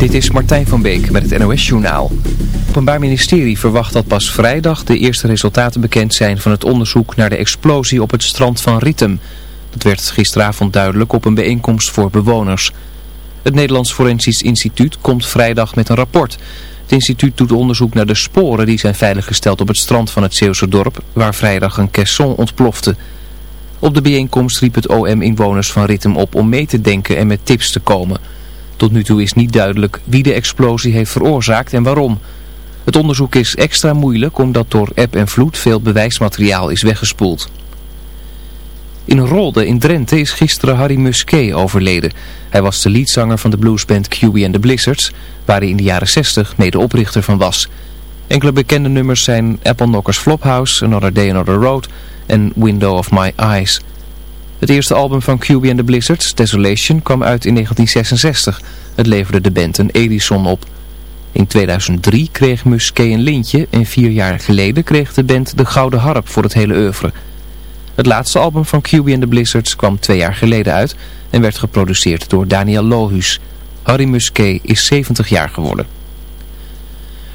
Dit is Martijn van Beek met het NOS-journaal. Het Openbaar Ministerie verwacht dat pas vrijdag de eerste resultaten bekend zijn van het onderzoek naar de explosie op het strand van Ritem. Dat werd gisteravond duidelijk op een bijeenkomst voor bewoners. Het Nederlands Forensisch Instituut komt vrijdag met een rapport. Het instituut doet onderzoek naar de sporen die zijn veiliggesteld op het strand van het Zeeuwse dorp, waar vrijdag een caisson ontplofte. Op de bijeenkomst riep het OM inwoners van Ritem op om mee te denken en met tips te komen... Tot nu toe is niet duidelijk wie de explosie heeft veroorzaakt en waarom. Het onderzoek is extra moeilijk omdat door eb en vloed veel bewijsmateriaal is weggespoeld. In Rolde in Drenthe is gisteren Harry Musquet overleden. Hij was de leadzanger van de bluesband QB and the Blizzards, waar hij in de jaren 60 medeoprichter van was. Enkele bekende nummers zijn Apple Knockers Flophouse, Another Day Another Road en Window of My Eyes. Het eerste album van QB and the Blizzards, Desolation, kwam uit in 1966. Het leverde de band een Edison op. In 2003 kreeg Musquet een lintje en vier jaar geleden kreeg de band de Gouden Harp voor het hele oeuvre. Het laatste album van QB and the Blizzards kwam twee jaar geleden uit en werd geproduceerd door Daniel Lohus. Harry Musquet is 70 jaar geworden.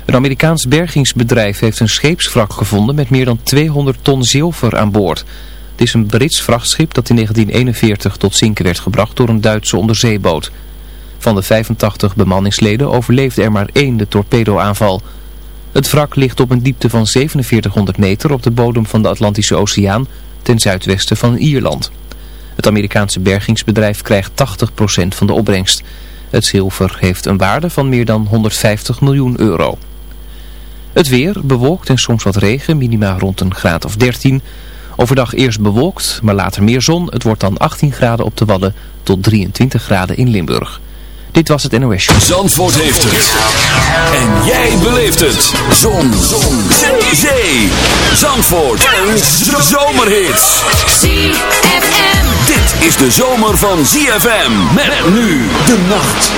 Een Amerikaans bergingsbedrijf heeft een scheepswrak gevonden met meer dan 200 ton zilver aan boord... Het is een Brits vrachtschip dat in 1941 tot zinken werd gebracht door een Duitse onderzeeboot. Van de 85 bemanningsleden overleefde er maar één de torpedoaanval. Het wrak ligt op een diepte van 4700 meter op de bodem van de Atlantische Oceaan ten zuidwesten van Ierland. Het Amerikaanse bergingsbedrijf krijgt 80% van de opbrengst. Het zilver heeft een waarde van meer dan 150 miljoen euro. Het weer bewolkt en soms wat regen, minima rond een graad of 13 Overdag eerst bewolkt, maar later meer zon. Het wordt dan 18 graden op de Wadden tot 23 graden in Limburg. Dit was het NOS Show. Zandvoort heeft het. En jij beleeft het. Zon. zon. Zee. Zee. Zandvoort. Een zomerhit. ZFM. Dit is de zomer van ZFM. Met nu de nacht.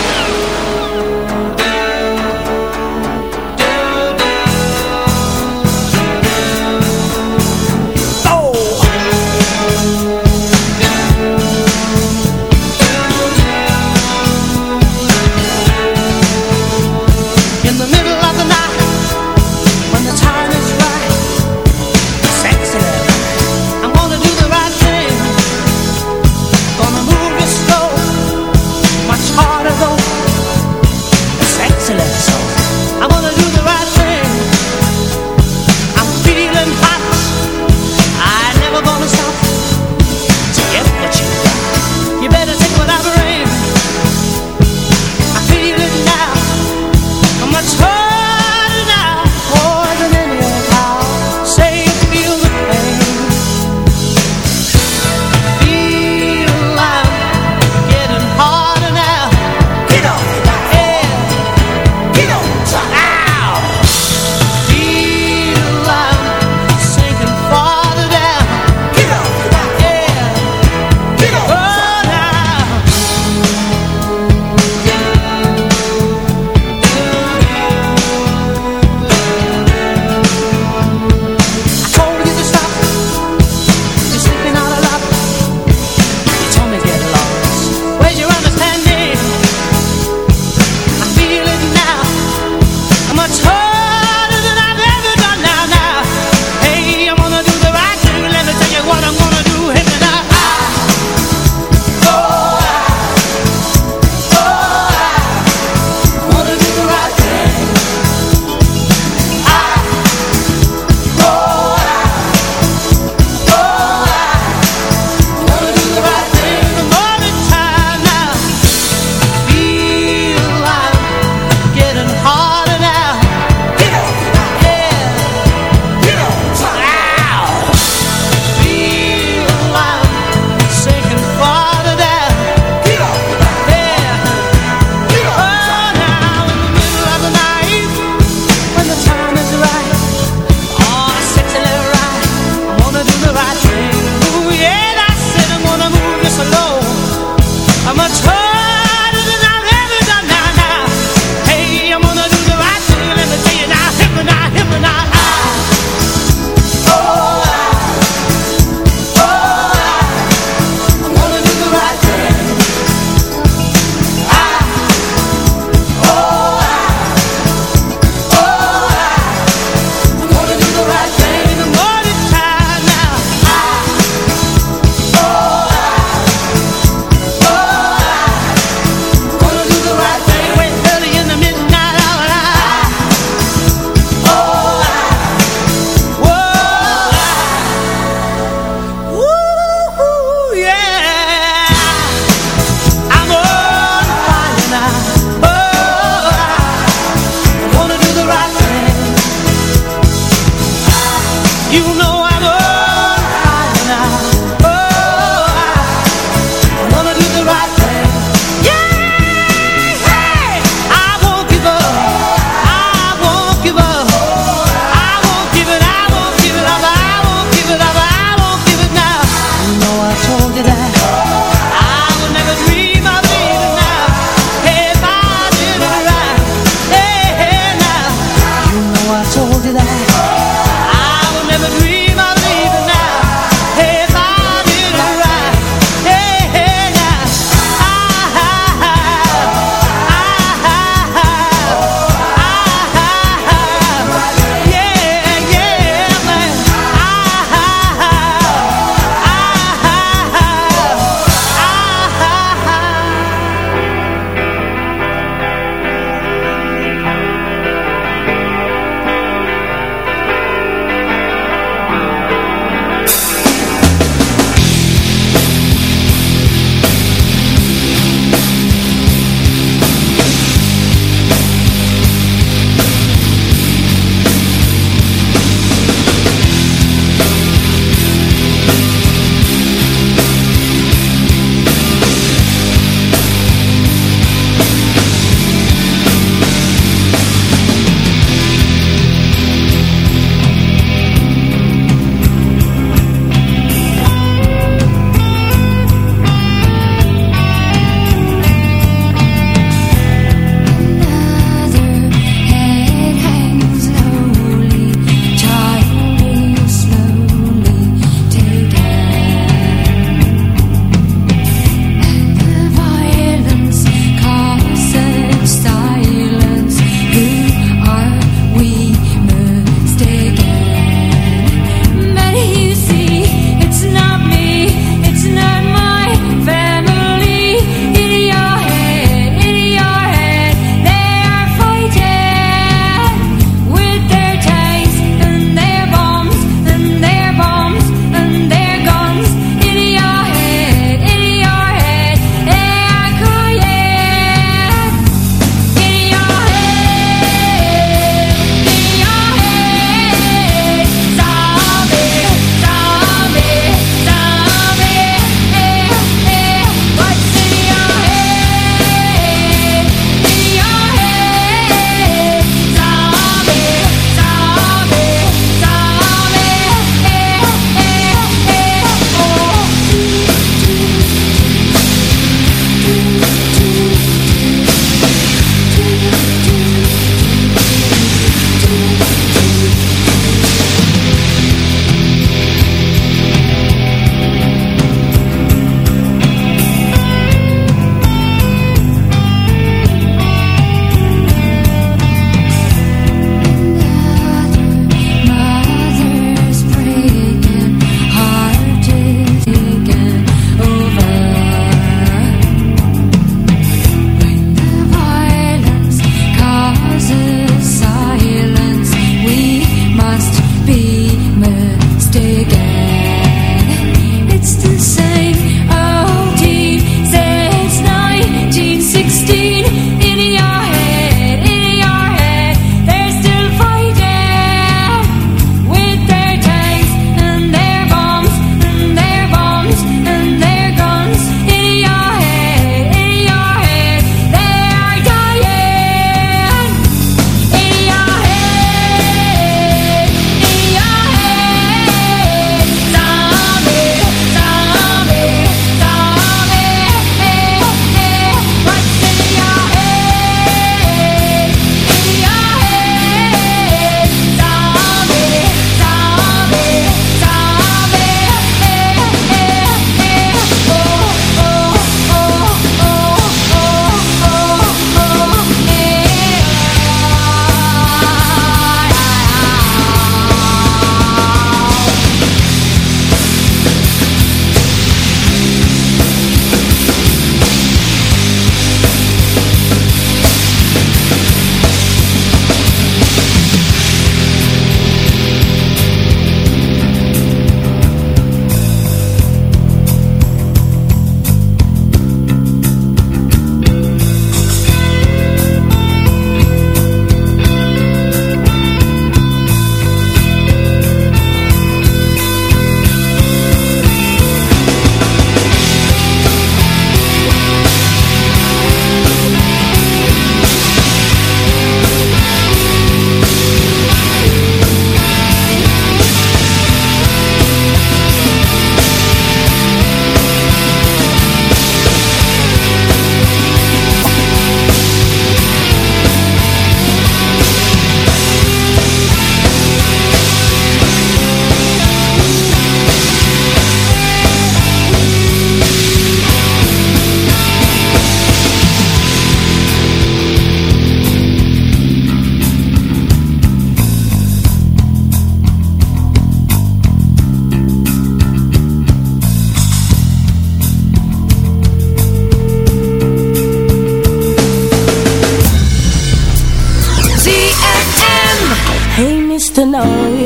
know.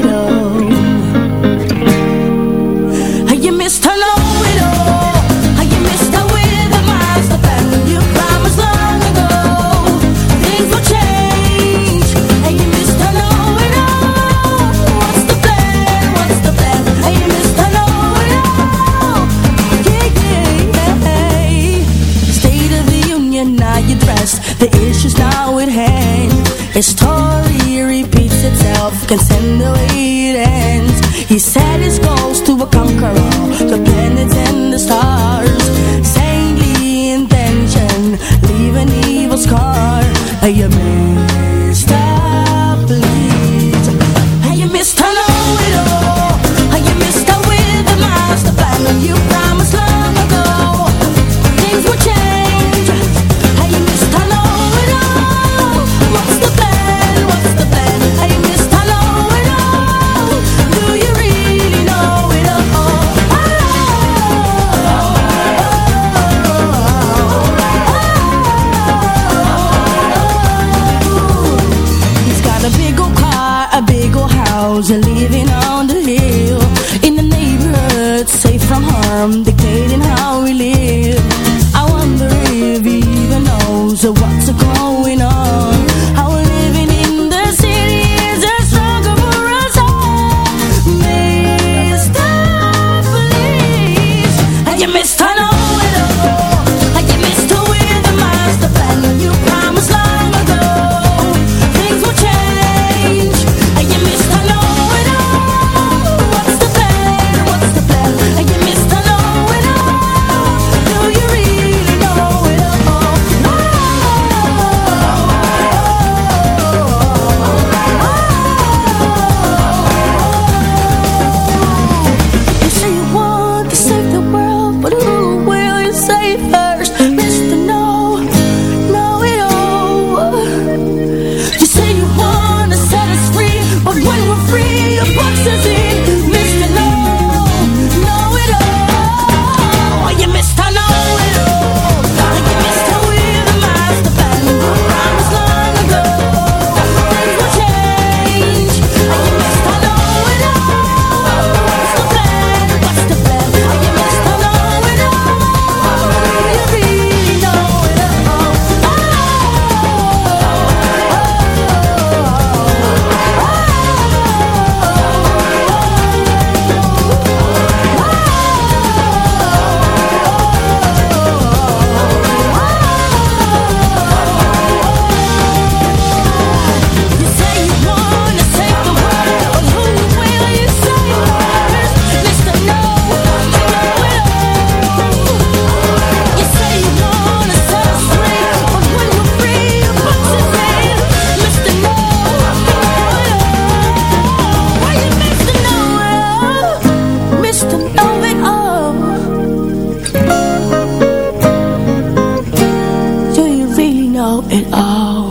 It all?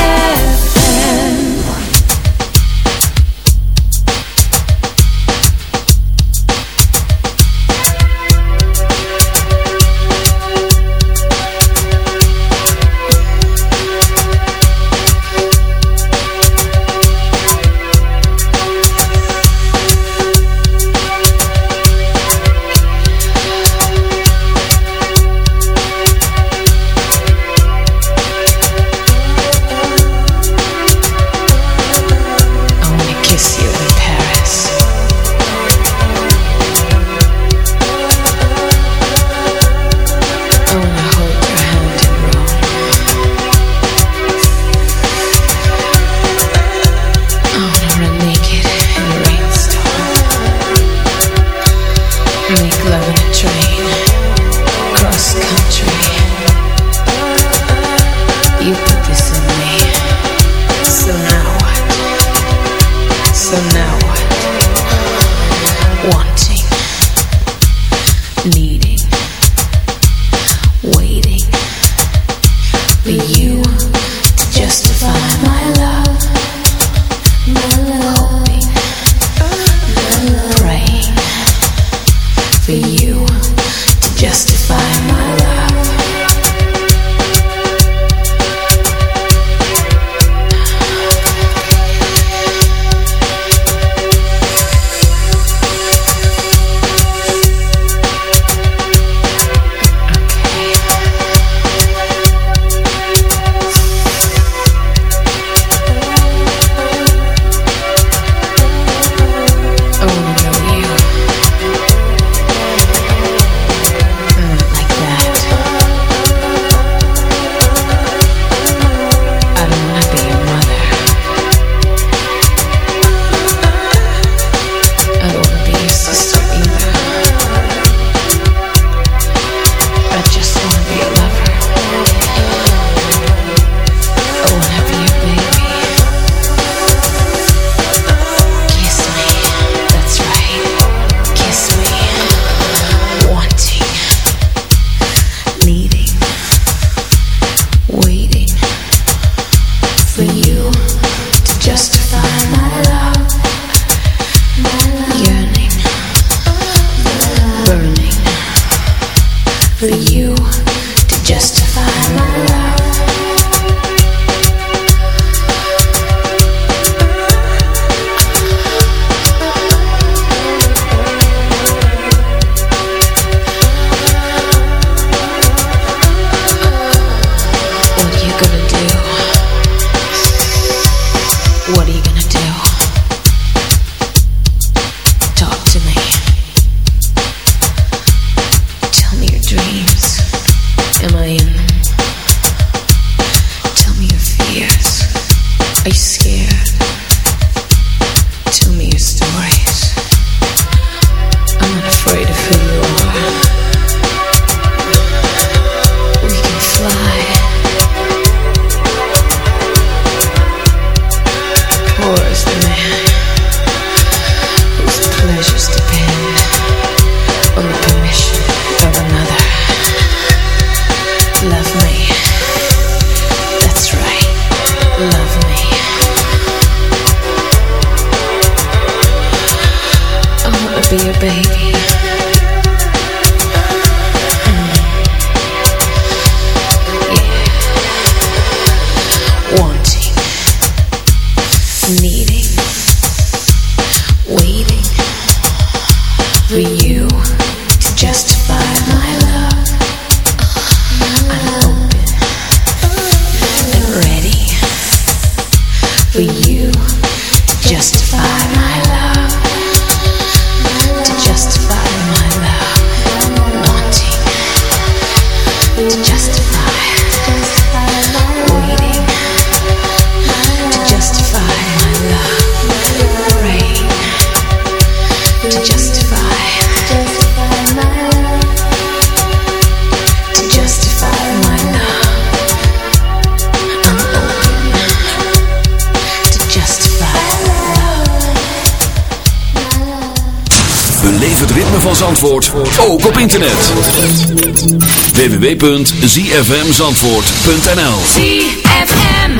www.zfmzandvoort.nl ZFM.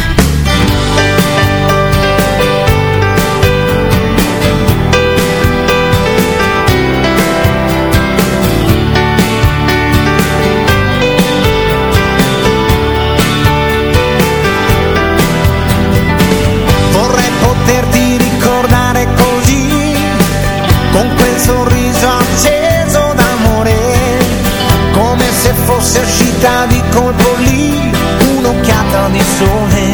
Vorrei poterti uscita di colpo lì un'occhiata di sole.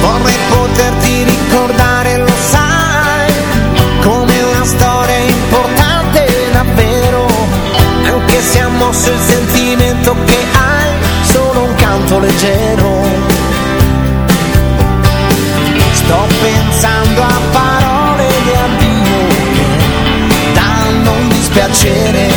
Vorrei poterti ricordare, lo sai, come una storia importante davvero, anche se ha mosso il sentimento che hai, solo un canto leggero. Sto pensando a parole di addio danno un dispiacere,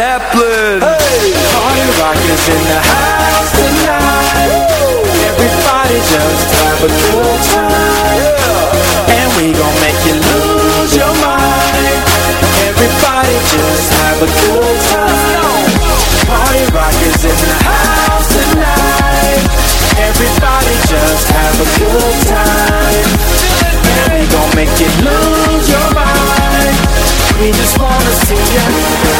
Zeppelin. Hey! Party rockers in the house tonight. Woo! Everybody just have a cool time. Yeah. And we gon' make you lose your mind. Everybody just have a cool time. Party rock is in the house tonight. Everybody just have a cool time. And we gon' make you lose your mind. We just wanna see you.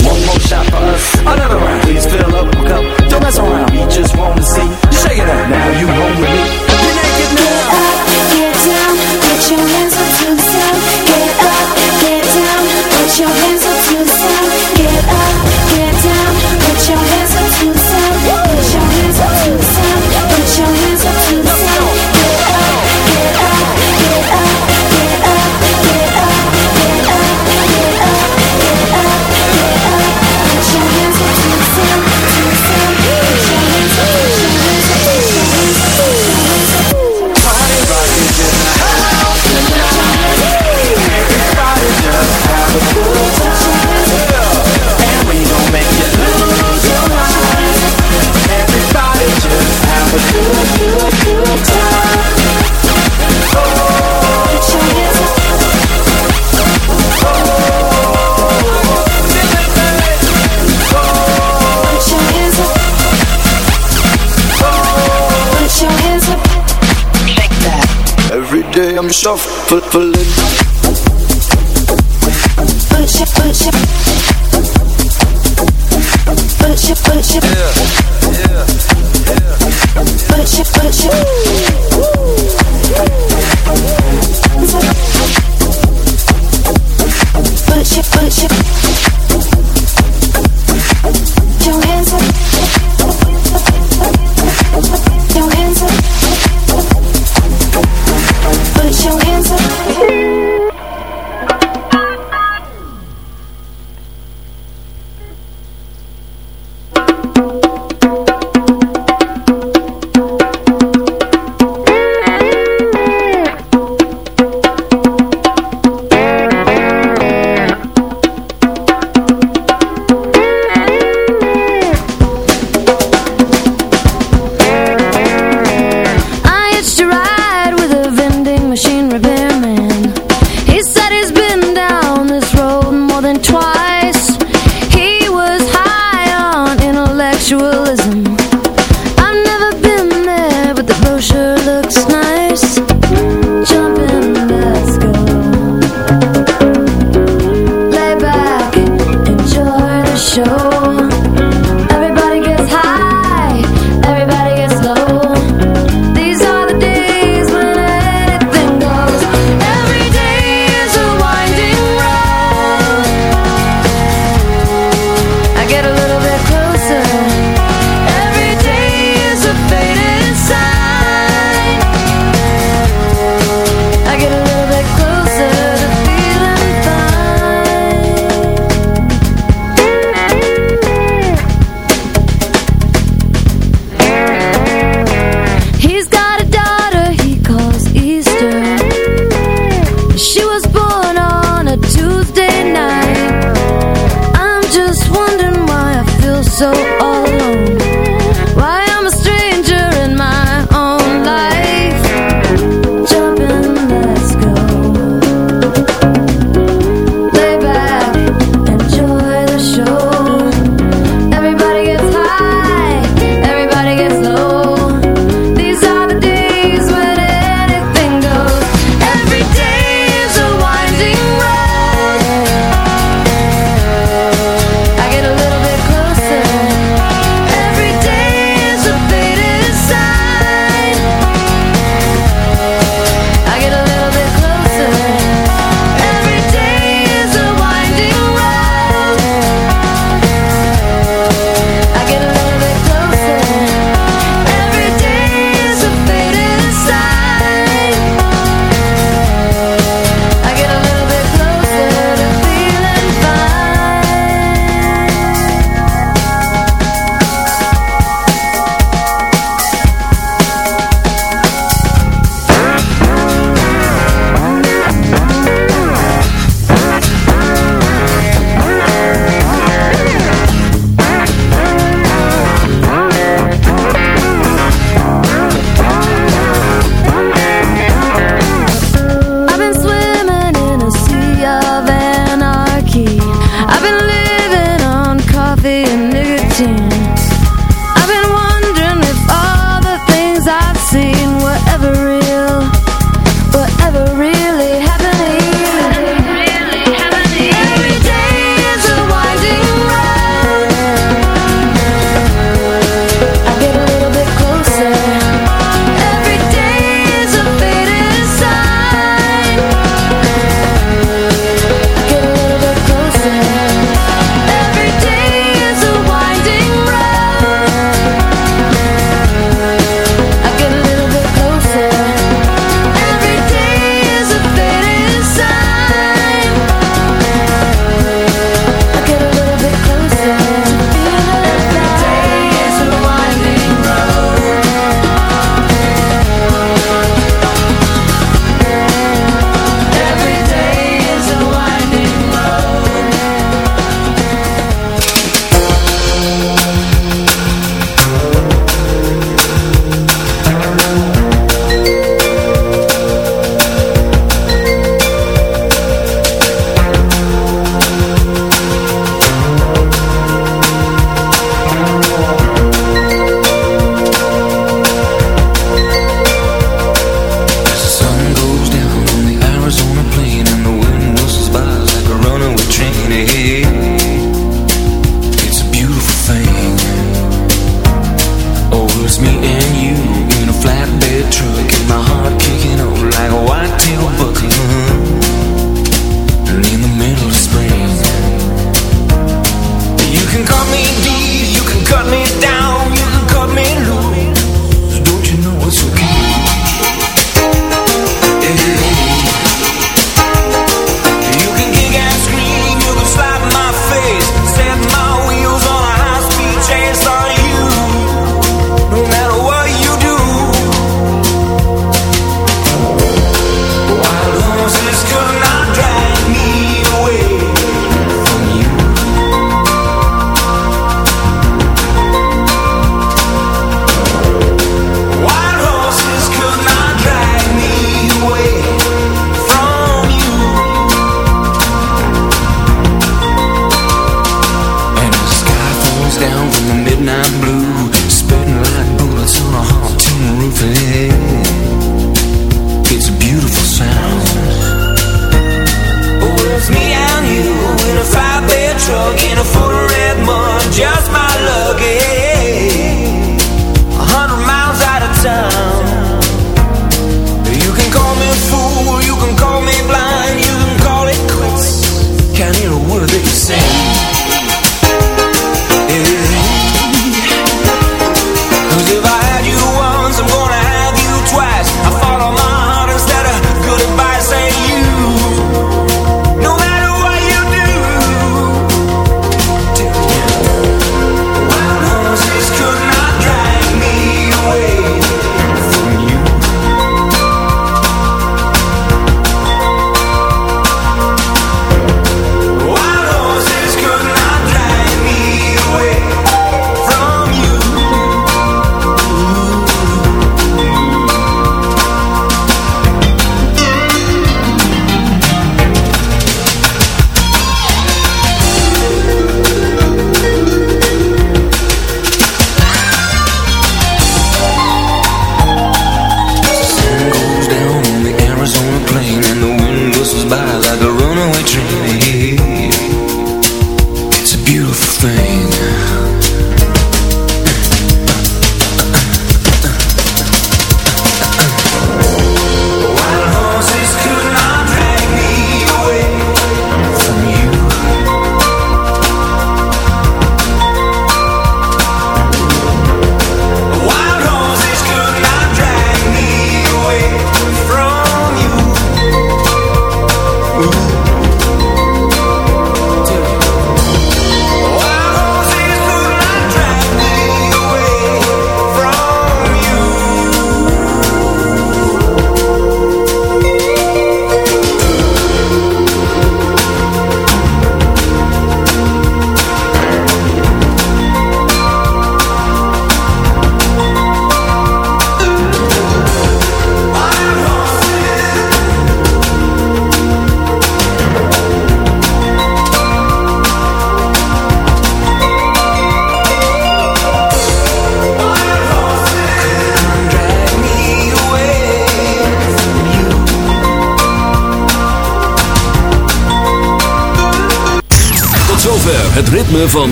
shuffle it.